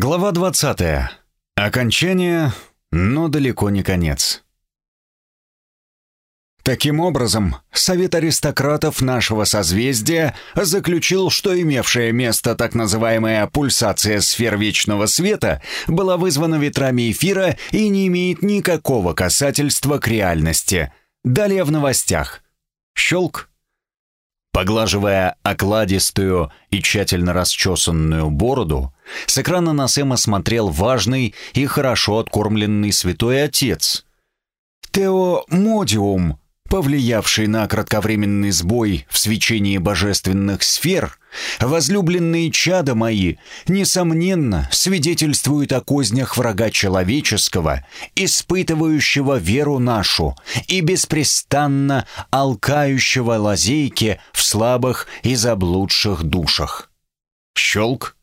Глава 20. Окончание, но далеко не конец. Таким образом, Совет аристократов нашего созвездия заключил, что имевшая место так называемая пульсация сфер Вечного Света была вызвана ветрами эфира и не имеет никакого касательства к реальности. Далее в новостях. Щелк. Поглаживая окладистую и тщательно расчесанную бороду, с экрана на Сэма смотрел важный и хорошо откормленный святой отец. Тео Модиум, повлиявший на кратковременный сбой в свечении божественных сфер, возлюбленные чада мои, несомненно, свидетельствуют о кознях врага человеческого, испытывающего веру нашу и беспрестанно алкающего лазейки в слабых и заблудших душах. Щелк.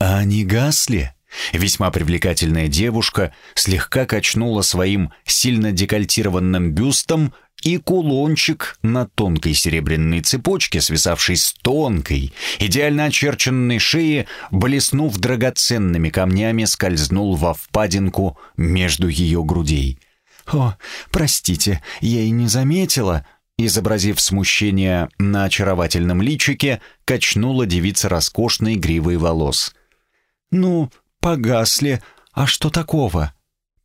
А они гасли? Весьма привлекательная девушка слегка качнула своим сильно декольтированным бюстом и кулончик на тонкой серебряной цепочке, свисавшей с тонкой, идеально очерченной шеи, блеснув драгоценными камнями, скользнул во впадинку между ее грудей. «О, простите, я и не заметила», изобразив смущение на очаровательном личике, качнула девица роскошной гривой волос. «Ну, погасли, а что такого?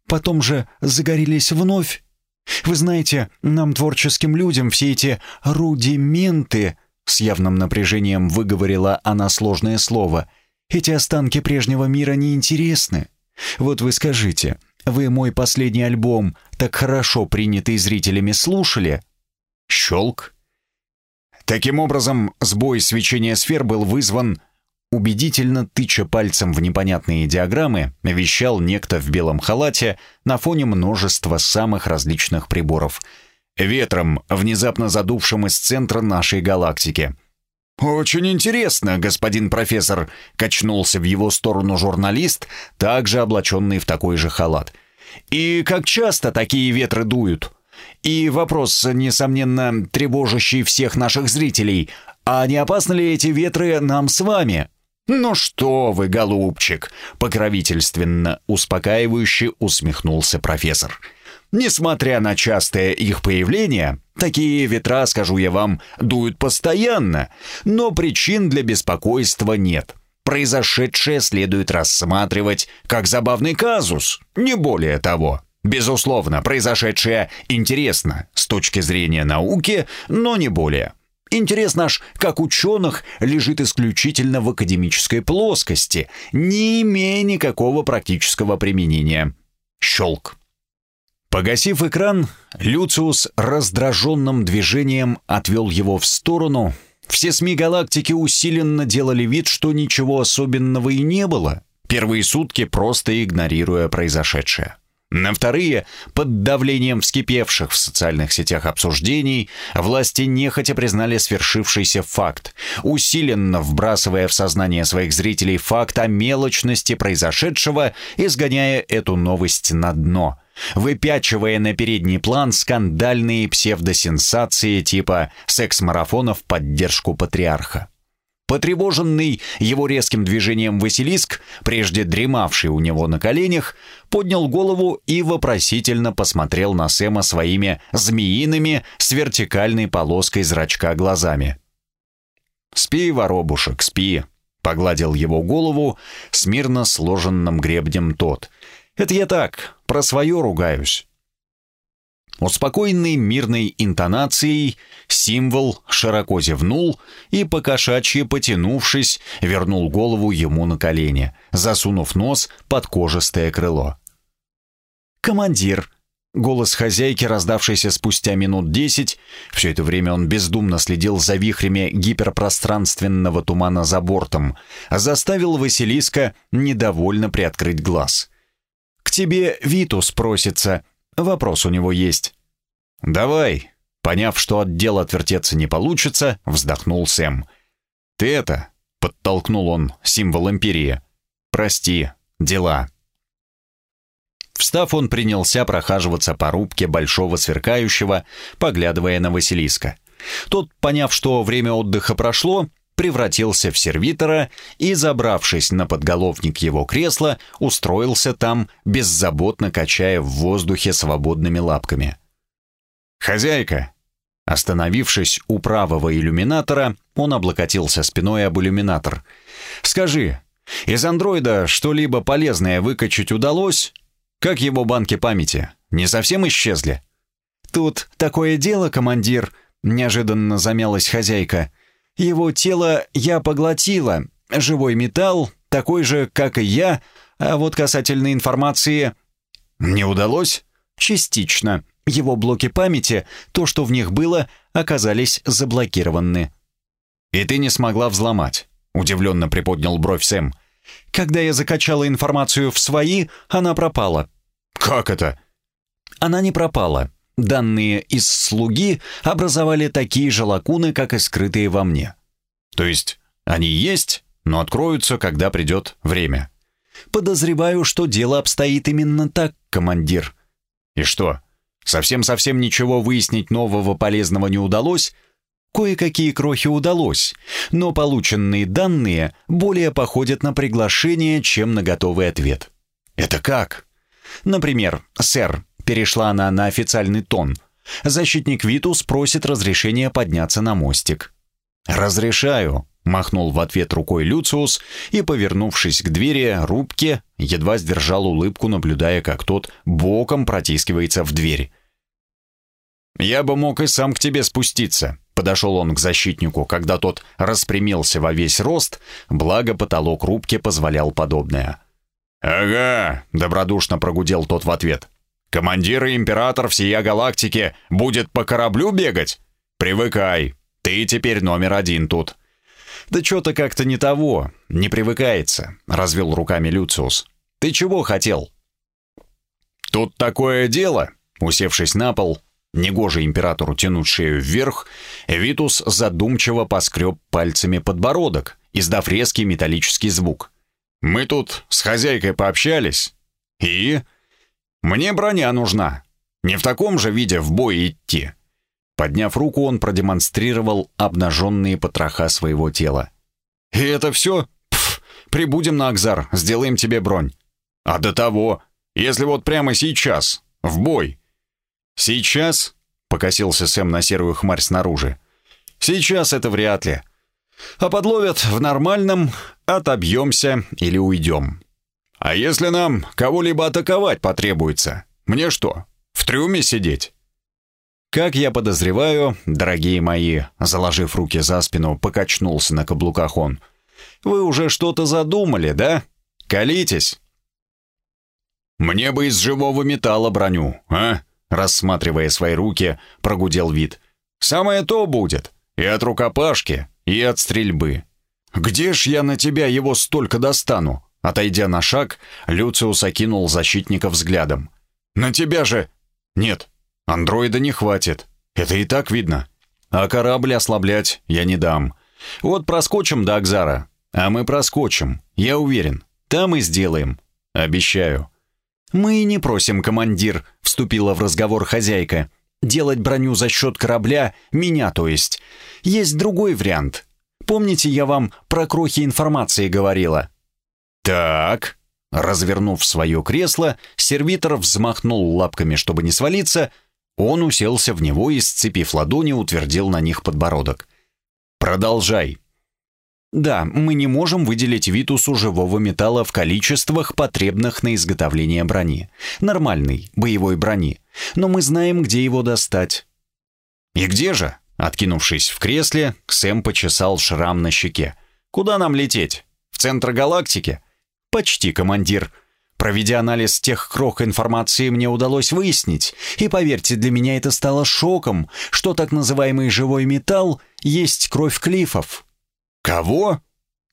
Потом же загорелись вновь». Вы знаете, нам, творческим людям, все эти рудименты, с явным напряжением выговорила она сложное слово, эти останки прежнего мира неинтересны. Вот вы скажите, вы мой последний альбом, так хорошо принятый зрителями, слушали? Щелк. Таким образом, сбой свечения сфер был вызван Убедительно тыча пальцем в непонятные диаграммы, вещал некто в белом халате на фоне множества самых различных приборов. Ветром, внезапно задувшим из центра нашей галактики. «Очень интересно, господин профессор», — качнулся в его сторону журналист, также облаченный в такой же халат. «И как часто такие ветры дуют?» И вопрос, несомненно, тревожащий всех наших зрителей. А не опасны ли эти ветры нам с вами? «Ну что вы, голубчик!» — покровительственно успокаивающе усмехнулся профессор. «Несмотря на частое их появление, такие ветра, скажу я вам, дуют постоянно, но причин для беспокойства нет. Произошедшее следует рассматривать как забавный казус, не более того». Безусловно, произошедшее интересно с точки зрения науки, но не более. Интерес наш, как ученых, лежит исключительно в академической плоскости, не имея никакого практического применения. Щелк. Погасив экран, Люциус раздраженным движением отвел его в сторону. Все СМИ галактики усиленно делали вид, что ничего особенного и не было, первые сутки просто игнорируя произошедшее. На вторые, под давлением вскипевших в социальных сетях обсуждений, власти нехотя признали свершившийся факт, усиленно вбрасывая в сознание своих зрителей факт о мелочности произошедшего, изгоняя эту новость на дно, выпячивая на передний план скандальные псевдосенсации типа секс-марафона в поддержку патриарха. Потревоженный его резким движением Василиск, прежде дремавший у него на коленях, поднял голову и вопросительно посмотрел на Сэма своими змеиными с вертикальной полоской зрачка глазами. «Спи, воробушек, спи», — погладил его голову с мирно сложенным гребнем тот. «Это я так, про свое ругаюсь. Успокоенный мирной интонацией, символ широко зевнул и, покошачьи потянувшись, вернул голову ему на колени, засунув нос под кожистое крыло. «Командир!» Голос хозяйки, раздавшийся спустя минут десять, все это время он бездумно следил за вихрями гиперпространственного тумана за бортом, заставил Василиска недовольно приоткрыть глаз. «К тебе Витус просится», Вопрос у него есть. «Давай». Поняв, что от дела отвертеться не получится, вздохнул Сэм. «Ты это...» — подтолкнул он символ империи. «Прости, дела». Встав, он принялся прохаживаться по рубке большого сверкающего, поглядывая на Василиска. Тот, поняв, что время отдыха прошло, превратился в сервитора и, забравшись на подголовник его кресла, устроился там, беззаботно качая в воздухе свободными лапками. «Хозяйка!» Остановившись у правого иллюминатора, он облокотился спиной об иллюминатор. «Скажи, из андроида что-либо полезное выкачать удалось? Как его банки памяти? Не совсем исчезли?» «Тут такое дело, командир», — неожиданно замялась хозяйка. «Его тело я поглотила. Живой металл, такой же, как и я, а вот касательно информации...» «Не удалось?» «Частично. Его блоки памяти, то, что в них было, оказались заблокированы». «И ты не смогла взломать?» — удивленно приподнял бровь Сэм. «Когда я закачала информацию в свои, она пропала». «Как это?» «Она не пропала. Данные из слуги образовали такие же лакуны, как и скрытые во мне. То есть они есть, но откроются, когда придет время. Подозреваю, что дело обстоит именно так, командир. И что, совсем-совсем ничего выяснить нового полезного не удалось? Кое-какие крохи удалось, но полученные данные более походят на приглашение, чем на готовый ответ. Это как? Например, сэр, перешла она на официальный тон. Защитник Витус просит разрешения подняться на мостик. «Разрешаю», — махнул в ответ рукой Люциус и, повернувшись к двери рубки, едва сдержал улыбку, наблюдая, как тот боком протискивается в дверь. «Я бы мог и сам к тебе спуститься», — подошел он к защитнику, когда тот распрямился во весь рост, благо потолок рубки позволял подобное. «Ага», — добродушно прогудел тот в ответ. Командир и император всея галактики будет по кораблю бегать? Привыкай, ты теперь номер один тут». «Да что-то как-то не того, не привыкается», — развел руками Люциус. «Ты чего хотел?» «Тут такое дело», — усевшись на пол, негоже императору тянуть шею вверх, Витус задумчиво поскреб пальцами подбородок, издав резкий металлический звук. «Мы тут с хозяйкой пообщались, и...» Мне броня нужна. Не в таком же виде в бой идти. Подняв руку, он продемонстрировал обнаженные потроха своего тела. «И это все? Пф, прибудем на Акзар, сделаем тебе бронь. А до того, если вот прямо сейчас, в бой». «Сейчас?» — покосился Сэм на серую хмарь снаружи. «Сейчас это вряд ли. А подловят в нормальном, отобьемся или уйдем. А если нам кого-либо атаковать потребуется, мне что, в трюме сидеть? Как я подозреваю, дорогие мои, заложив руки за спину, покачнулся на каблуках он. Вы уже что-то задумали, да? Колитесь. Мне бы из живого металла броню, а? Рассматривая свои руки, прогудел вид. Самое то будет. И от рукопашки, и от стрельбы. Где ж я на тебя его столько достану? Отойдя на шаг, Люциус окинул защитника взглядом. «На тебя же...» «Нет, андроида не хватит. Это и так видно. А корабль ослаблять я не дам. Вот проскочим до Акзара. А мы проскочим, я уверен. Там и сделаем. Обещаю». «Мы и не просим, командир», — вступила в разговор хозяйка. «Делать броню за счет корабля, меня то есть. Есть другой вариант. Помните, я вам про крохи информации говорила?» «Так...» Развернув свое кресло, сервитор взмахнул лапками, чтобы не свалиться. Он уселся в него и, сцепив ладони, утвердил на них подбородок. «Продолжай». «Да, мы не можем выделить Витусу живого металла в количествах, потребных на изготовление брони. Нормальной, боевой брони. Но мы знаем, где его достать». «И где же?» Откинувшись в кресле, Сэм почесал шрам на щеке. «Куда нам лететь? В центр галактики?» «Почти, командир. Проведя анализ тех крох информации, мне удалось выяснить, и поверьте, для меня это стало шоком, что так называемый живой металл есть кровь клифов». «Кого?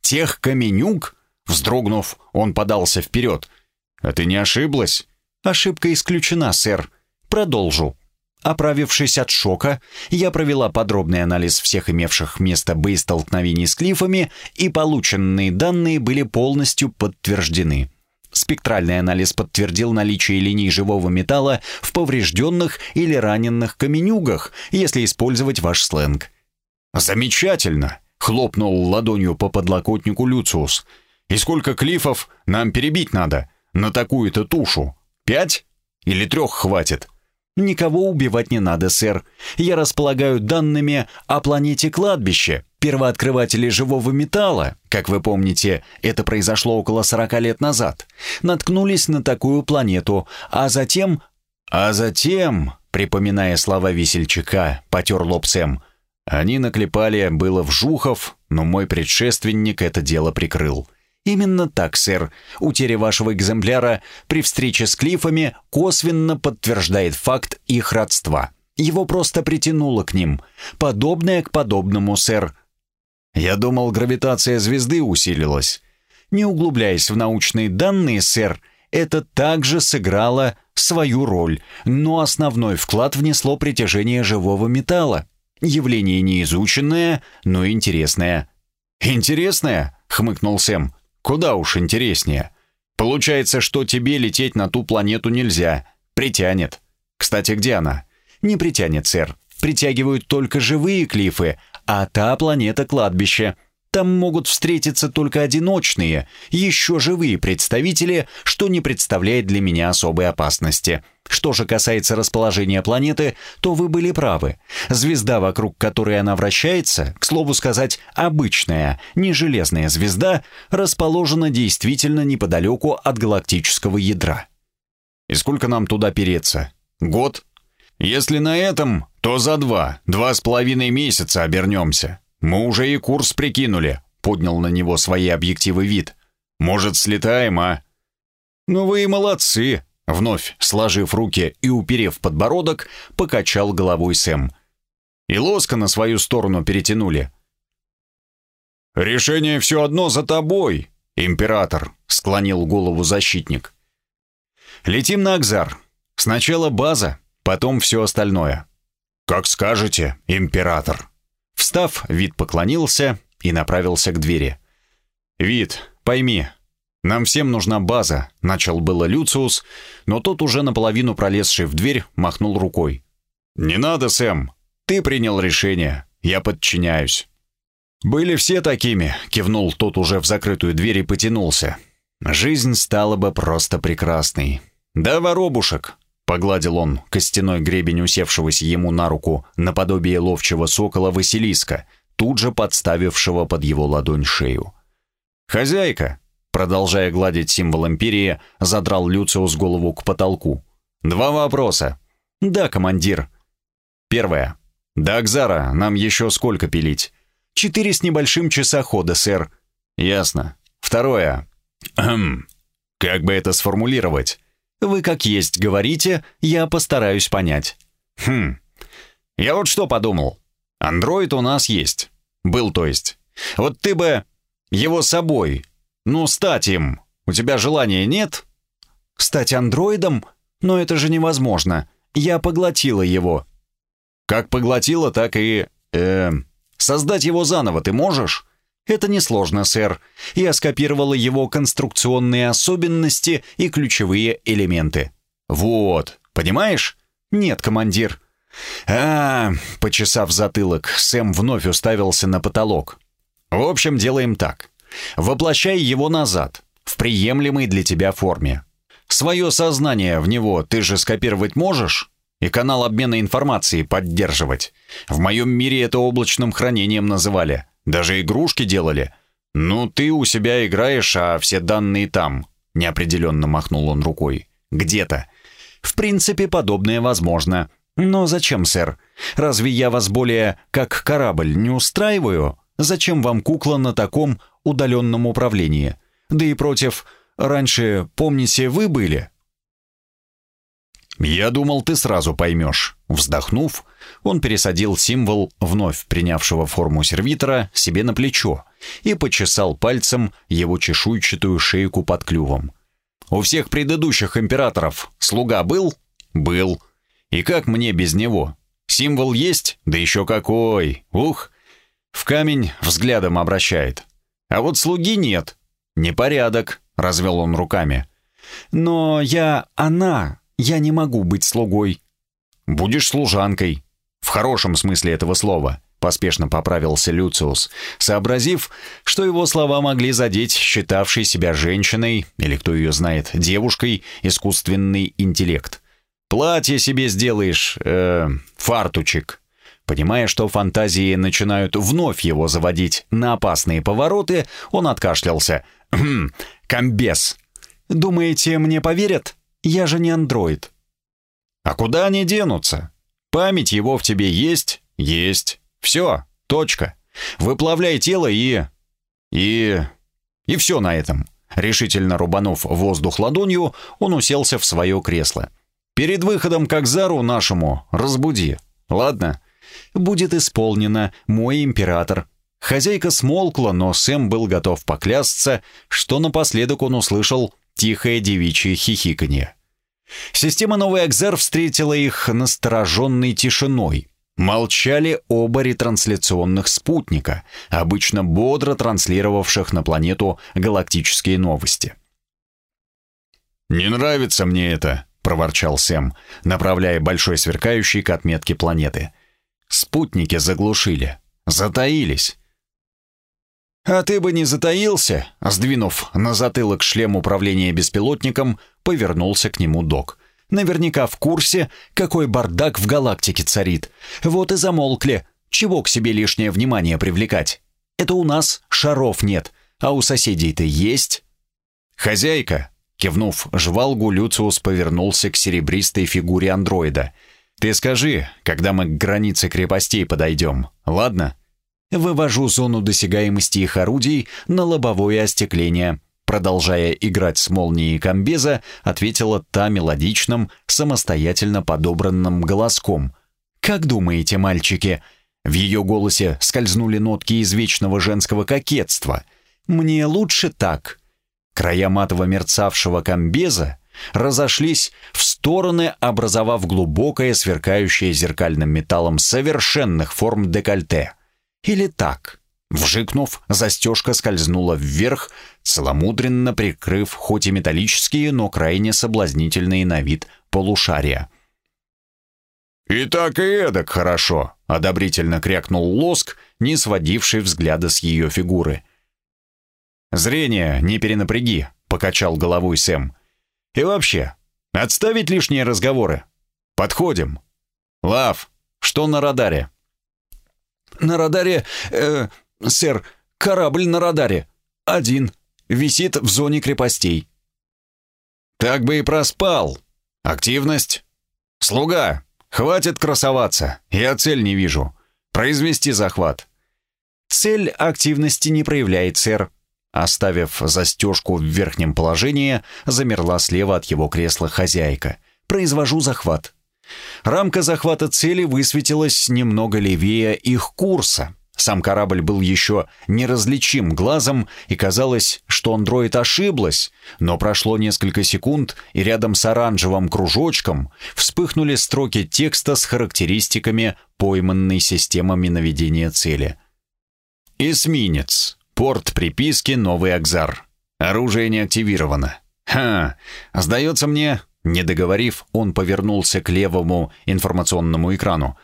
Тех каменюк?» Вздрогнув, он подался вперед. «А ты не ошиблась?» «Ошибка исключена, сэр. Продолжу». Оправившись от шока, я провела подробный анализ всех имевших место боестолкновений с клифами, и полученные данные были полностью подтверждены. Спектральный анализ подтвердил наличие линий живого металла в поврежденных или раненных каменюгах, если использовать ваш сленг. «Замечательно!» хлопнул ладонью по подлокотнику Люциус. «И сколько клифов нам перебить надо на такую-то тушу? Пять? Или трех хватит?» «Никого убивать не надо, сэр. Я располагаю данными о планете Кладбище, первооткрыватели живого металла. Как вы помните, это произошло около 40 лет назад. Наткнулись на такую планету, а затем... А затем, припоминая слова весельчака, потер лоб Сэм. Они наклепали было в Жухов, но мой предшественник это дело прикрыл. Именно так, сэр. Утеря вашего экземпляра при встрече с клифами косвенно подтверждает факт их родства. Его просто притянуло к ним. Подобное к подобному, сэр. Я думал, гравитация звезды усилилась. Не углубляясь в научные данные, сэр, это также сыграло свою роль, но основной вклад внесло притяжение живого металла. Явление неизученное, но интересное. «Интересное?» — хмыкнул Сэм. Куда уж интереснее. Получается, что тебе лететь на ту планету нельзя. Притянет. Кстати, где она? Не притянет, сэр. Притягивают только живые клифы, а та планета кладбище. Там могут встретиться только одиночные, еще живые представители, что не представляет для меня особой опасности. Что же касается расположения планеты, то вы были правы. Звезда, вокруг которой она вращается, к слову сказать, обычная, не железная звезда, расположена действительно неподалеку от галактического ядра. И сколько нам туда переться? Год? Если на этом, то за два, два с половиной месяца обернемся. «Мы уже и курс прикинули», — поднял на него свои объективы вид. «Может, слетаем, а?» «Ну вы и молодцы», — вновь сложив руки и уперев подбородок, покачал головой Сэм. «И лоска на свою сторону перетянули». «Решение все одно за тобой, император», — склонил голову защитник. «Летим на Акзар. Сначала база, потом все остальное». «Как скажете, император». Встав, Вид поклонился и направился к двери. «Вид, пойми, нам всем нужна база», — начал было Люциус, но тот уже наполовину пролезший в дверь махнул рукой. «Не надо, Сэм. Ты принял решение. Я подчиняюсь». «Были все такими», — кивнул тот уже в закрытую дверь и потянулся. «Жизнь стала бы просто прекрасной. Да, воробушек, Погладил он костяной гребень усевшегося ему на руку наподобие ловчего сокола Василиска, тут же подставившего под его ладонь шею. «Хозяйка!» Продолжая гладить символ империи, задрал Люциус голову к потолку. «Два вопроса». «Да, командир». «Первое. До Акзара нам еще сколько пилить?» «Четыре с небольшим часа хода, сэр». «Ясно. Второе. Как бы это сформулировать?» Вы как есть говорите, я постараюсь понять. Хм. Я вот что подумал. Андроид у нас есть. Был, то есть. Вот ты бы его собой, ну, стать им. У тебя желания нет? Стать андроидом? Но это же невозможно. Я поглотила его. Как поглотила, так и... Э, создать его заново ты можешь? Это несложно, сэр. Я скопировала его конструкционные особенности и ключевые элементы. Вот, понимаешь? Нет, командир. А, почесав затылок, Сэм вновь уставился на потолок. В общем, делаем так. Воплощай его назад, в приемлемой для тебя форме. Свое сознание в него ты же скопировать можешь? И канал обмена информацией поддерживать. В моем мире это облачным хранением называли. Даже игрушки делали. Ну, ты у себя играешь, а все данные там. Неопределенно махнул он рукой. Где-то. В принципе, подобное возможно. Но зачем, сэр? Разве я вас более как корабль не устраиваю? Зачем вам кукла на таком удаленном управлении? Да и против... Раньше, помните, вы были?» «Я думал, ты сразу поймешь». Вздохнув, он пересадил символ, вновь принявшего форму сервитора, себе на плечо и почесал пальцем его чешуйчатую шейку под клювом. «У всех предыдущих императоров слуга был?» «Был. И как мне без него? Символ есть? Да еще какой! Ух!» В камень взглядом обращает. «А вот слуги нет. Непорядок», — развел он руками. «Но я она, я не могу быть слугой». «Будешь служанкой. В хорошем смысле этого слова. поспешно поправился Люциус, сообразив, что его слова могли задеть считавший себя женщиной, или кто ее знает, девушкой, искусственный интеллект. «Платье себе сделаешь, э, фартучек». Понимая, что фантазии начинают вновь его заводить на опасные повороты, он откашлялся. «Хм. Думаете, мне поверят? Я же не андроид». «А куда они денутся? Память его в тебе есть? Есть. Все, точка. Выплавляй тело и... и... и все на этом». Решительно рубанув воздух ладонью, он уселся в свое кресло. «Перед выходом к Акзару нашему разбуди. Ладно?» «Будет исполнено, мой император». Хозяйка смолкла, но Сэм был готов поклясться, что напоследок он услышал тихое девичье хихиканье. Система «Новый Акзар» встретила их настороженной тишиной. Молчали оба ретрансляционных спутника, обычно бодро транслировавших на планету галактические новости. «Не нравится мне это», — проворчал Сэм, направляя большой сверкающий к отметке планеты. Спутники заглушили, затаились. «А ты бы не затаился?» Сдвинув на затылок шлем управления беспилотником, повернулся к нему док наверняка в курсе, какой бардак в галактике царит. Вот и замолкли. Чего к себе лишнее внимание привлекать? Это у нас шаров нет, а у соседей-то есть. Хозяйка, кивнув жвалгу, Люциус повернулся к серебристой фигуре андроида. Ты скажи, когда мы к границе крепостей подойдем, ладно? Вывожу зону досягаемости их орудий на лобовое остекление. Продолжая играть с молнией комбеза, ответила та мелодичным, самостоятельно подобранным голоском. «Как думаете, мальчики?» В ее голосе скользнули нотки извечного женского кокетства. «Мне лучше так». Края матово мерцавшего комбеза разошлись в стороны, образовав глубокое, сверкающее зеркальным металлом совершенных форм декольте. Или так. Вжикнув, застежка скользнула вверх, целомудренно прикрыв хоть и металлические, но крайне соблазнительные на вид полушария. «И так и эдак хорошо», — одобрительно крякнул Лоск, не сводивший взгляда с ее фигуры. «Зрение не перенапряги», — покачал головой Сэм. «И вообще, отставить лишние разговоры. Подходим. Лав, что на радаре?» «На радаре... Э, «Сэр, корабль на радаре. Один. Висит в зоне крепостей». «Так бы и проспал. Активность. Слуга, хватит красоваться. Я цель не вижу. Произвести захват». «Цель активности не проявляет, сэр». Оставив застежку в верхнем положении, замерла слева от его кресла хозяйка. «Произвожу захват». Рамка захвата цели высветилась немного левее их курса. Сам корабль был еще неразличим глазом, и казалось, что андроид ошиблась, но прошло несколько секунд, и рядом с оранжевым кружочком вспыхнули строки текста с характеристиками пойманной системами наведения цели. «Эсминец. Порт приписки «Новый Акзар». Оружие не активировано. Ха, сдается мне...» Не договорив, он повернулся к левому информационному экрану.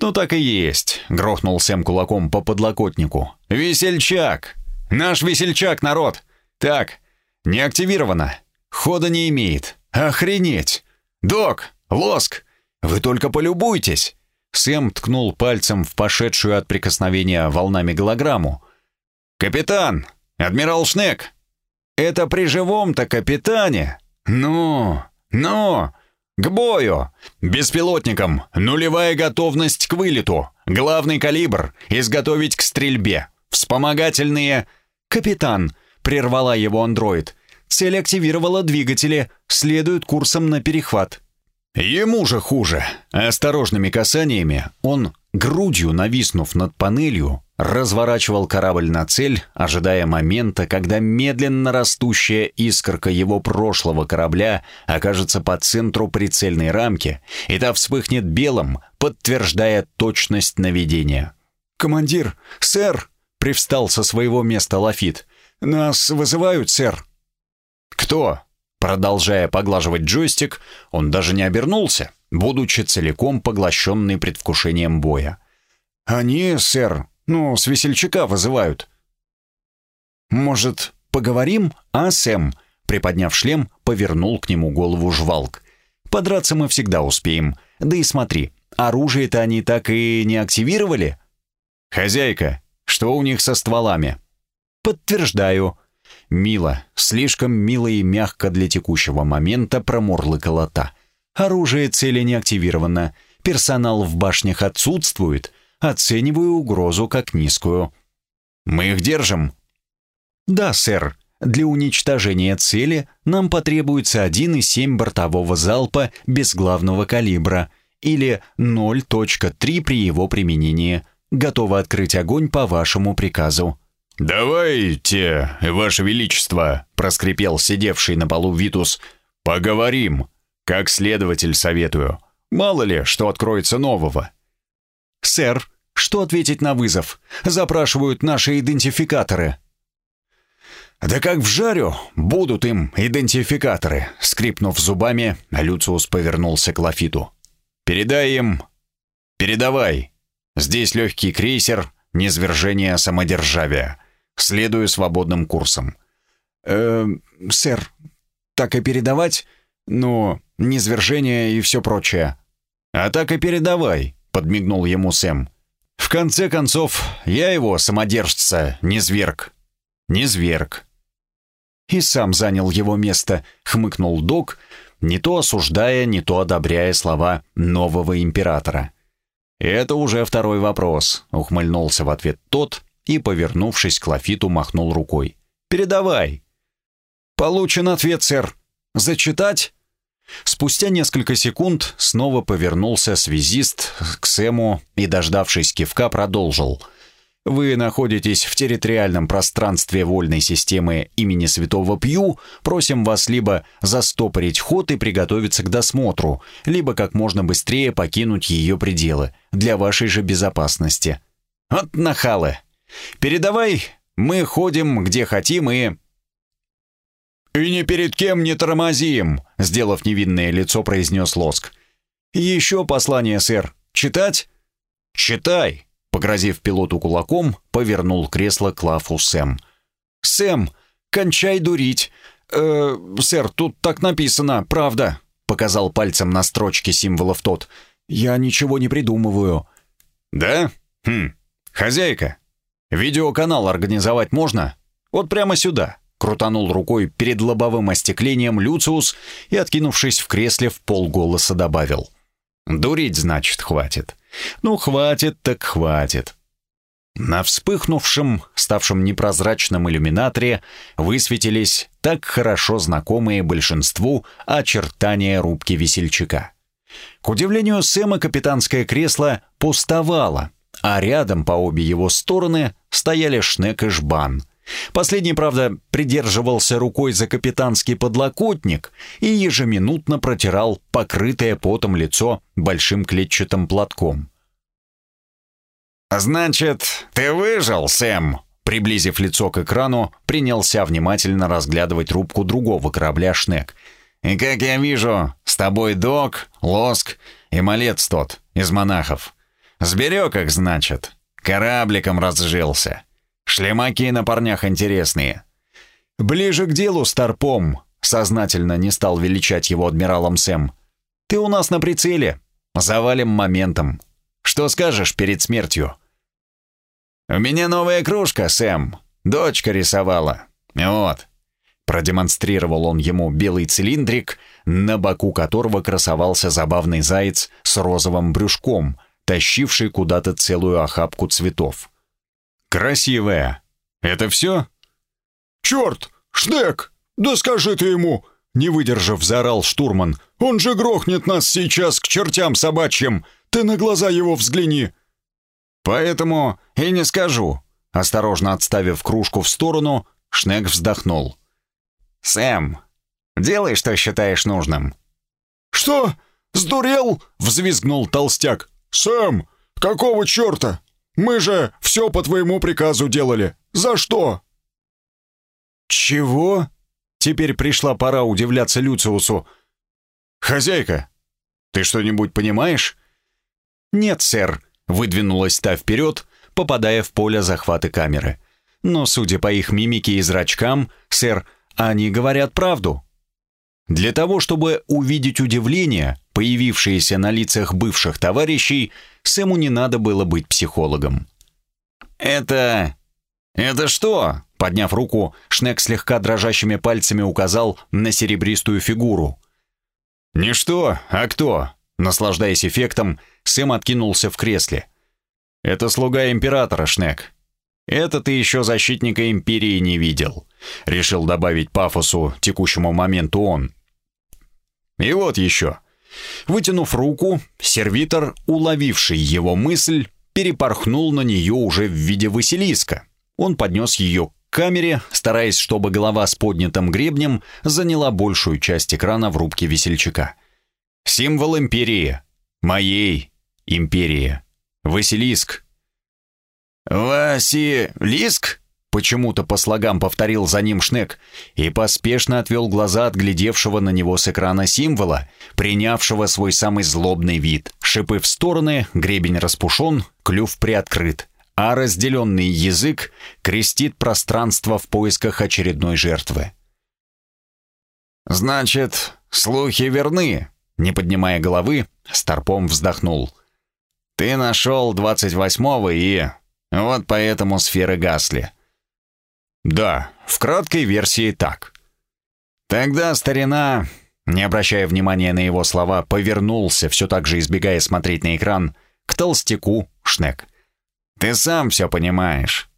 «Ну так и есть», — грохнул Сэм кулаком по подлокотнику. «Весельчак! Наш весельчак, народ! Так, не активировано. Хода не имеет. Охренеть! Док, лоск, вы только полюбуйтесь!» Сэм ткнул пальцем в пошедшую от прикосновения волнами голограмму. «Капитан! Адмирал Шнек! Это при живом-то капитане! Ну, ну!» «К бою! Беспилотникам! Нулевая готовность к вылету! Главный калибр! Изготовить к стрельбе! Вспомогательные...» «Капитан!» — прервала его андроид. «Цель активировала двигатели, следует курсом на перехват». Ему же хуже. Осторожными касаниями он, грудью нависнув над панелью, разворачивал корабль на цель, ожидая момента, когда медленно растущая искорка его прошлого корабля окажется по центру прицельной рамки, и та вспыхнет белым, подтверждая точность наведения. «Командир! Сэр!» — привстал со своего места Лафит. «Нас вызывают, сэр!» «Кто?» Продолжая поглаживать джойстик, он даже не обернулся, будучи целиком поглощенный предвкушением боя. «Они, сэр, ну, с весельчака вызывают». «Может, поговорим, а, Сэм?» Приподняв шлем, повернул к нему голову жвалк. «Подраться мы всегда успеем. Да и смотри, оружие-то они так и не активировали?» «Хозяйка, что у них со стволами?» «Подтверждаю». Мило, слишком мило и мягко для текущего момента промурлыкала та. «Оружие цели не активировано. Персонал в башнях отсутствует. Оцениваю угрозу как низкую». «Мы их держим?» «Да, сэр. Для уничтожения цели нам потребуется 1,7 бортового залпа без главного калибра или 0.3 при его применении. Готовы открыть огонь по вашему приказу». «Давайте, Ваше Величество», — проскрипел сидевший на полу Витус, — «поговорим. Как следователь советую. Мало ли, что откроется нового». «Сэр, что ответить на вызов? Запрашивают наши идентификаторы». «Да как в жарю будут им идентификаторы!» Скрипнув зубами, Люциус повернулся к Лафиту. «Передай им... Передавай. Здесь легкий крейсер, низвержение самодержавия. Следую свободным курсом». «Э, сэр, так и передавать? Ну, низвержение и все прочее». «А так и передавай», — подмигнул ему Сэм. «В конце концов, я его, самодержца, низверг». «Низверг». «И сам занял его место», — хмыкнул док, не то осуждая, не то одобряя слова нового императора. «Это уже второй вопрос», — ухмыльнулся в ответ тот и, повернувшись к Лафиту, махнул рукой. «Передавай». «Получен ответ, сэр. Зачитать?» Спустя несколько секунд снова повернулся связист к Сэму и, дождавшись кивка, продолжил. «Вы находитесь в территориальном пространстве вольной системы имени Святого Пью. Просим вас либо застопорить ход и приготовиться к досмотру, либо как можно быстрее покинуть ее пределы, для вашей же безопасности». «От нахалы! Передавай, мы ходим где хотим и...» «И ни перед кем не тормозим», — сделав невинное лицо, произнес Лоск. «Еще послание, сэр. Читать?» «Читай», — погрозив пилоту кулаком, повернул кресло к Лафу Сэм. «Сэм, кончай дурить. Э, сэр, тут так написано, правда», — показал пальцем на строчке символов тот. «Я ничего не придумываю». «Да? Хм. Хозяйка, видеоканал организовать можно? Вот прямо сюда». Крутанул рукой перед лобовым остеклением Люциус и, откинувшись в кресле, в полголоса добавил. «Дурить, значит, хватит. Ну, хватит так хватит». На вспыхнувшем, ставшем непрозрачном иллюминаторе высветились так хорошо знакомые большинству очертания рубки весельчака. К удивлению Сэма капитанское кресло пустовало, а рядом по обе его стороны стояли Шнек и Жбан — Последний, правда, придерживался рукой за капитанский подлокотник и ежеминутно протирал покрытое потом лицо большим клетчатым платком. «Значит, ты выжил, Сэм?» Приблизив лицо к экрану, принялся внимательно разглядывать рубку другого корабля «Шнек». «И как я вижу, с тобой док, лоск и малец тот из монахов. Сберег их, значит, корабликом разжился». Шлемаки на парнях интересные. Ближе к делу, Старпом, сознательно не стал величать его адмиралом Сэм. Ты у нас на прицеле. Завалим моментом. Что скажешь перед смертью? У меня новая кружка, Сэм. Дочка рисовала. Вот. Продемонстрировал он ему белый цилиндрик, на боку которого красовался забавный заяц с розовым брюшком, тащивший куда-то целую охапку цветов. Красивая. Это все? Черт! Шнек! Да скажи ты ему! Не выдержав, заорал штурман. Он же грохнет нас сейчас к чертям собачьим! Ты на глаза его взгляни! Поэтому и не скажу. Осторожно отставив кружку в сторону, Шнек вздохнул. «Сэм, делай, что считаешь нужным». «Что? Сдурел?» — взвизгнул толстяк. «Сэм, какого черта? Мы же все по твоему приказу делали. За что?» «Чего?» Теперь пришла пора удивляться Люциусу. «Хозяйка, ты что-нибудь понимаешь?» «Нет, сэр. выдвинулась та вперед, попадая в поле захвата камеры. Но, судя по их мимике и зрачкам, сэр, они говорят правду. Для того, чтобы увидеть удивление, появившееся на лицах бывших товарищей, Сэму не надо было быть психологом. «Это... это что?» Подняв руку, Шнек слегка дрожащими пальцами указал на серебристую фигуру. «Не что, а кто?» Наслаждаясь эффектом, Сэм откинулся в кресле. «Это слуга императора, Шнек. Это ты еще защитника империи не видел», — решил добавить пафосу текущему моменту он. «И вот еще». Вытянув руку, сервитор, уловивший его мысль, перепорхнул на нее уже в виде Василиска. Он поднес ее к камере, стараясь, чтобы голова с поднятым гребнем заняла большую часть экрана в рубке весельчака. Символ империи. Моей империи. Василиск. «Василиск?» Почему-то по слогам повторил за ним Шнек и поспешно отвел глаза от глядевшего на него с экрана символа, принявшего свой самый злобный вид. Шипы в стороны, гребень распушен, клюв приоткрыт, а разделенный язык крестит пространство в поисках очередной жертвы. «Значит, слухи верны», — не поднимая головы, Старпом вздохнул. «Ты нашел двадцать восьмого и... вот поэтому сферы гасли». Да, в краткой версии так. Тогда старина, не обращая внимания на его слова, повернулся, все так же избегая смотреть на экран, к толстяку Шнек. Ты сам все понимаешь.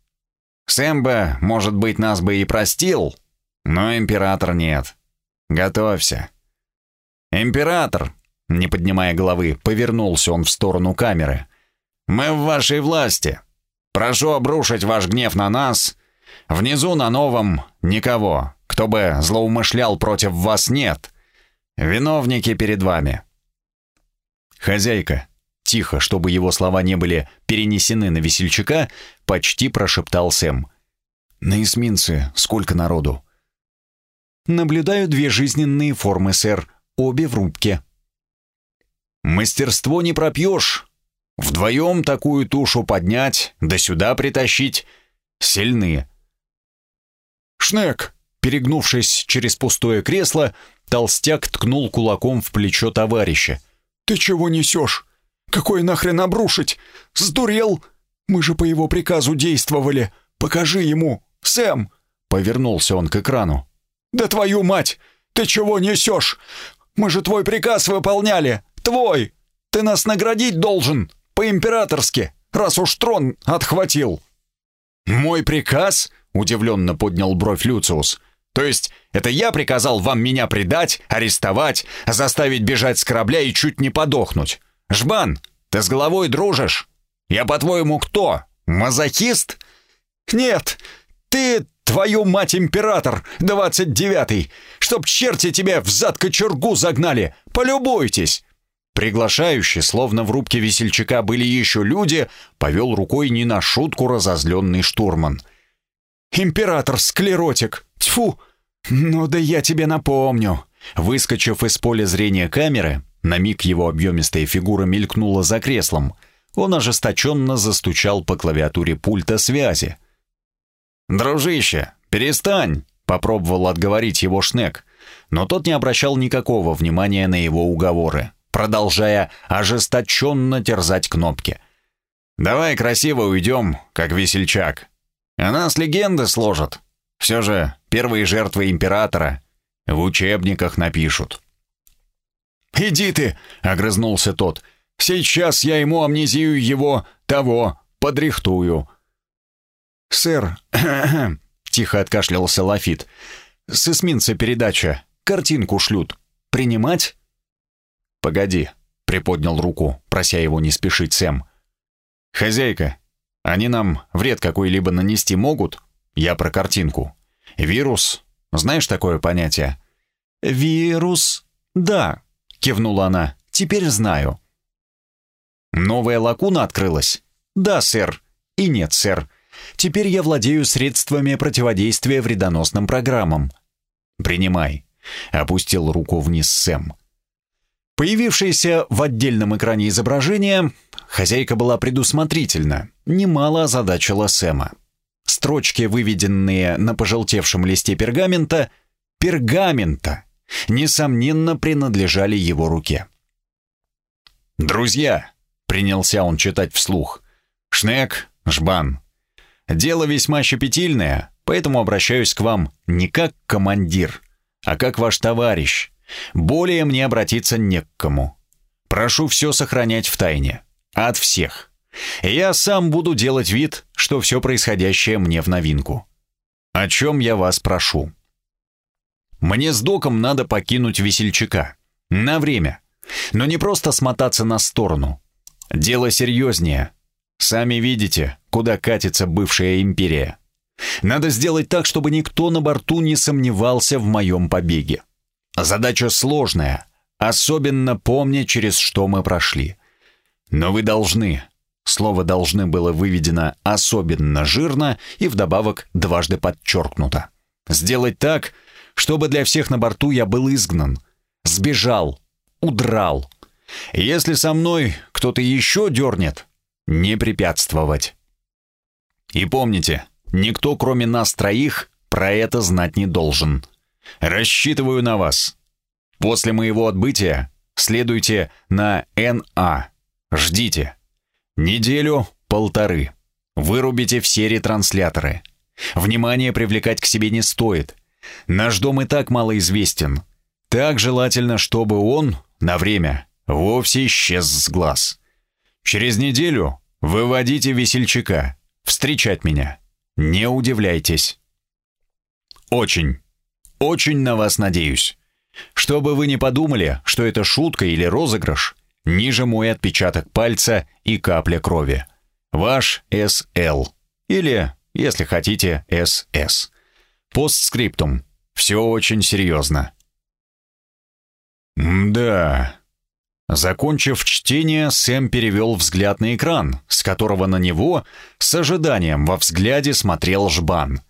Сэмбо, может быть, нас бы и простил, но император нет. Готовься. Император, не поднимая головы, повернулся он в сторону камеры. Мы в вашей власти. Прошу обрушить ваш гнев на нас Внизу на новом никого, кто бы злоумышлял против вас, нет. Виновники перед вами. Хозяйка, тихо, чтобы его слова не были перенесены на весельчака, почти прошептал Сэм. На эсминце сколько народу? Наблюдаю две жизненные формы, сэр, обе в рубке. Мастерство не пропьешь. Вдвоем такую тушу поднять, да сюда притащить. Сильные. «Шнек!» Перегнувшись через пустое кресло, толстяк ткнул кулаком в плечо товарища. «Ты чего несешь? Какое нахрен обрушить? Сдурел? Мы же по его приказу действовали. Покажи ему, Сэм!» Повернулся он к экрану. «Да твою мать! Ты чего несешь? Мы же твой приказ выполняли! Твой! Ты нас наградить должен! По-императорски, раз уж трон отхватил!» «Мой приказ?» Удивленно поднял бровь Люциус. «То есть это я приказал вам меня предать, арестовать, заставить бежать с корабля и чуть не подохнуть? Жбан, ты с головой дружишь? Я, по-твоему, кто? Мазохист?» «Нет, ты, твою мать, император, двадцать девятый, чтоб черти тебя в зад кочергу загнали, полюбуйтесь!» Приглашающий, словно в рубке весельчака были еще люди, повел рукой не на шутку разозленный штурман – Император-склеротик! Тьфу! Ну да я тебе напомню!» Выскочив из поля зрения камеры, на миг его объемистая фигура мелькнула за креслом. Он ожесточенно застучал по клавиатуре пульта связи. «Дружище, перестань!» — попробовал отговорить его Шнек, но тот не обращал никакого внимания на его уговоры, продолжая ожесточенно терзать кнопки. «Давай красиво уйдем, как весельчак. А нас легенды сложат. Все же первые жертвы императора в учебниках напишут. «Иди ты!» — огрызнулся тот. «Сейчас я ему амнезию его того подрихтую». «Сэр...» — тихо откашлялся Лафит. «С эсминца передача. Картинку шлют. Принимать?» «Погоди», — приподнял руку, прося его не спешить Сэм. «Хозяйка, они нам вред какой-либо нанести могут? Я про картинку. Вирус. Знаешь такое понятие? Вирус. Да, кивнула она. Теперь знаю. Новая лакуна открылась? Да, сэр. И нет, сэр. Теперь я владею средствами противодействия вредоносным программам. Принимай. Опустил руку вниз Сэм. Появившееся в отдельном экране изображение, хозяйка была предусмотрительна, немало озадачила Сэма. Строчки, выведенные на пожелтевшем листе пергамента, пергамента, несомненно, принадлежали его руке. «Друзья!» — принялся он читать вслух. «Шнек, Жбан. Дело весьма щепетильное, поэтому обращаюсь к вам не как командир, а как ваш товарищ. Более мне обратиться не к кому. Прошу все сохранять в тайне. От всех. Я сам буду делать вид, что все происходящее мне в новинку. О чем я вас прошу? Мне с доком надо покинуть весельчака. На время. Но не просто смотаться на сторону. Дело серьезнее. Сами видите, куда катится бывшая империя. Надо сделать так, чтобы никто на борту не сомневался в моем побеге. Задача сложная, особенно помня, через что мы прошли. Но вы должны. Слово «должны» было выведено особенно жирно и вдобавок дважды подчеркнуто. Сделать так, чтобы для всех на борту я был изгнан, сбежал, удрал. Если со мной кто-то еще дернет, не препятствовать. И помните, никто кроме нас троих про это знать не должен. Рассчитываю на вас. После моего отбытия следуйте на НА. Ждите. Неделю, полторы. Вырубите все ретрансляторы. Внимание привлекать к себе не стоит. Наш дом и так мало известен. Так желательно, чтобы он на время вовсе исчез с глаз. Через неделю выводите весельчака. Встречать меня. Не удивляйтесь. Очень, очень на вас надеюсь. Чтобы вы не подумали, что это шутка или розыгрыш, ниже мой отпечаток пальца и капля крови. Ваш СЛ. Или, если хотите, СС. Постскриптум. Все очень серьезно. «Да». Закончив чтение, Сэм перевел взгляд на экран, с которого на него с ожиданием во взгляде смотрел Жбан.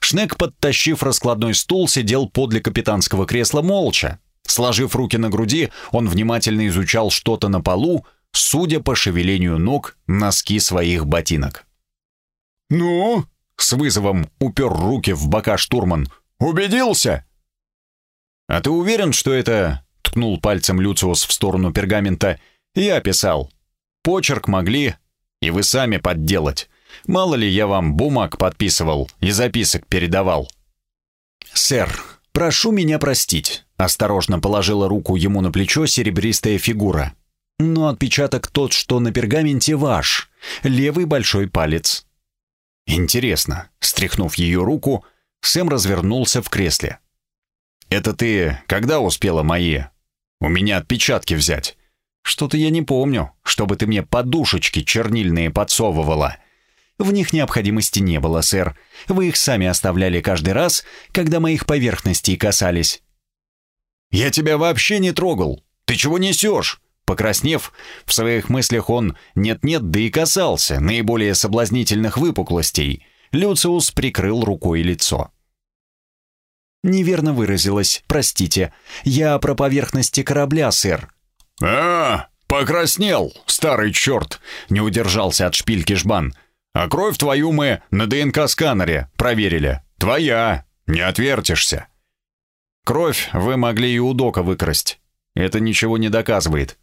Шнек, подтащив раскладной стул, сидел подле капитанского кресла молча. Сложив руки на груди, он внимательно изучал что-то на полу, судя по шевелению ног, носки своих ботинок. «Ну?» — с вызовом упер руки в бока штурман. «Убедился?» «А ты уверен, что это...» — ткнул пальцем Люциус в сторону пергамента. «Я писал. Почерк могли, и вы сами подделать. Мало ли я вам бумаг подписывал и записок передавал». «Сэр, прошу меня простить», — осторожно положила руку ему на плечо серебристая фигура. «Но отпечаток тот, что на пергаменте ваш, левый большой палец». «Интересно», — стряхнув ее руку, Сэм развернулся в кресле. «Это ты когда успела мои? У меня отпечатки взять. Что-то я не помню, чтобы ты мне подушечки чернильные подсовывала». В них необходимости не было, сэр. Вы их сами оставляли каждый раз, когда моих поверхностей касались. Я тебя вообще не трогал. Ты чего несешь? Покраснев, в своих мыслях он нет-нет, да и касался наиболее соблазнительных выпуклостей. Люциус прикрыл рукой лицо. «Неверно выразилась, простите. Я про поверхности корабля, сэр». «А, покраснел, старый черт!» — не удержался от шпильки жбан. А кровь твою мы на ДНК-сканере проверили. Твоя, не отвертишься. Кровь вы могли и у Дока выкрасть. Это ничего не доказывает.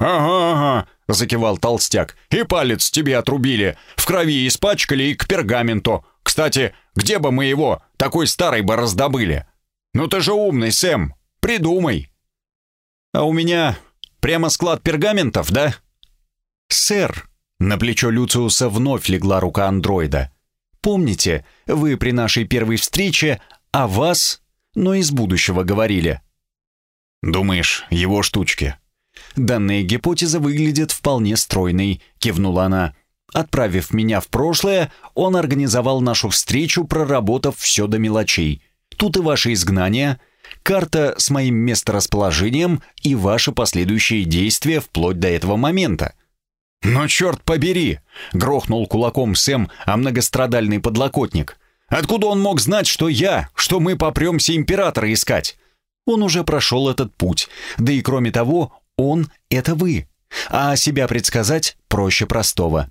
«Ага, ага», — закивал толстяк. «И палец тебе отрубили, в крови испачкали и к пергаменту. Кстати, где бы мы его, такой старый бы раздобыли? Ну ты же умный, Сэм, придумай». «А у меня прямо склад пергаментов, да?» «Сэр», на плечо Люциуса вновь легла рука андроида. «Помните, вы при нашей первой встрече о вас, но из будущего говорили?» «Думаешь, его штучки?» «Данная гипотеза выглядит вполне стройной», — кивнула она. «Отправив меня в прошлое, он организовал нашу встречу, проработав все до мелочей. Тут и ваше изгнание, карта с моим месторасположением и ваши последующие действия вплоть до этого момента. «Но черт побери!» — грохнул кулаком Сэм о многострадальный подлокотник. «Откуда он мог знать, что я, что мы попремся императора искать?» Он уже прошел этот путь, да и кроме того, Он — это вы, а себя предсказать проще простого.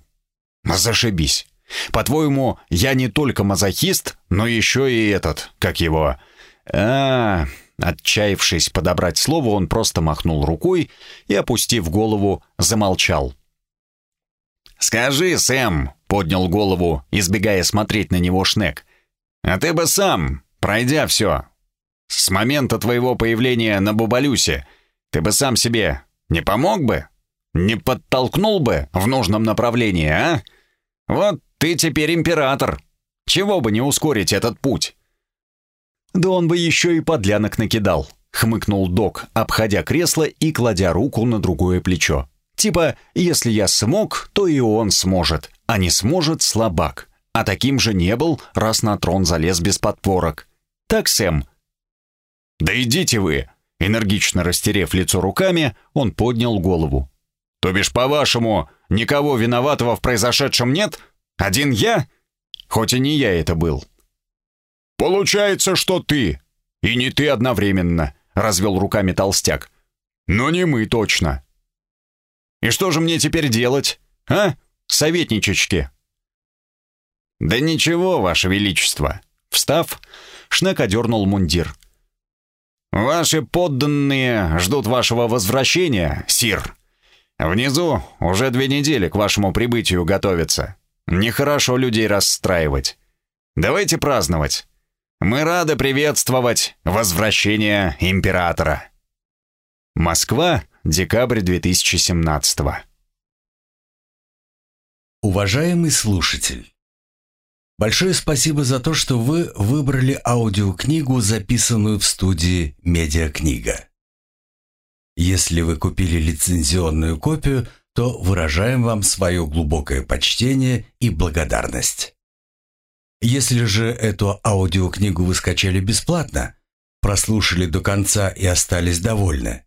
Зашибись. По-твоему, я не только мазохист, но еще и этот, как его... А, Отчаявшись подобрать слово, он просто махнул рукой и, опустив голову, замолчал. «Скажи, Сэм», — поднял голову, избегая смотреть на него Шнек, «а ты бы сам, пройдя все, с момента твоего появления на Бубалюсе, ты бы сам себе не помог бы? Не подтолкнул бы в нужном направлении, а? Вот ты теперь император. Чего бы не ускорить этот путь?» «Да он бы еще и подлянок накидал», — хмыкнул док, обходя кресло и кладя руку на другое плечо. «Типа, если я смог, то и он сможет, а не сможет слабак. А таким же не был, раз на трон залез без подпорок. Так, Сэм?» «Да идите вы!» Энергично растерев лицо руками, он поднял голову. «То бишь, по-вашему, никого виноватого в произошедшем нет? Один я? Хоть и не я это был». «Получается, что ты. И не ты одновременно», — развел руками толстяк. «Но не мы точно». «И что же мне теперь делать, а, советничечки?» «Да ничего, ваше величество». Встав, Шнек одернул мундир. «Ваши подданные ждут вашего возвращения, сир. Внизу уже две недели к вашему прибытию готовятся. Нехорошо людей расстраивать. Давайте праздновать. Мы рады приветствовать возвращение императора. Москва, декабрь 2017 Уважаемый слушатель, большое спасибо за то, что вы выбрали аудиокнигу, записанную в студии «Медиакнига». Если вы купили лицензионную копию, то выражаем вам свое глубокое почтение и благодарность. Если же эту аудиокнигу вы скачали бесплатно, прослушали до конца и остались довольны,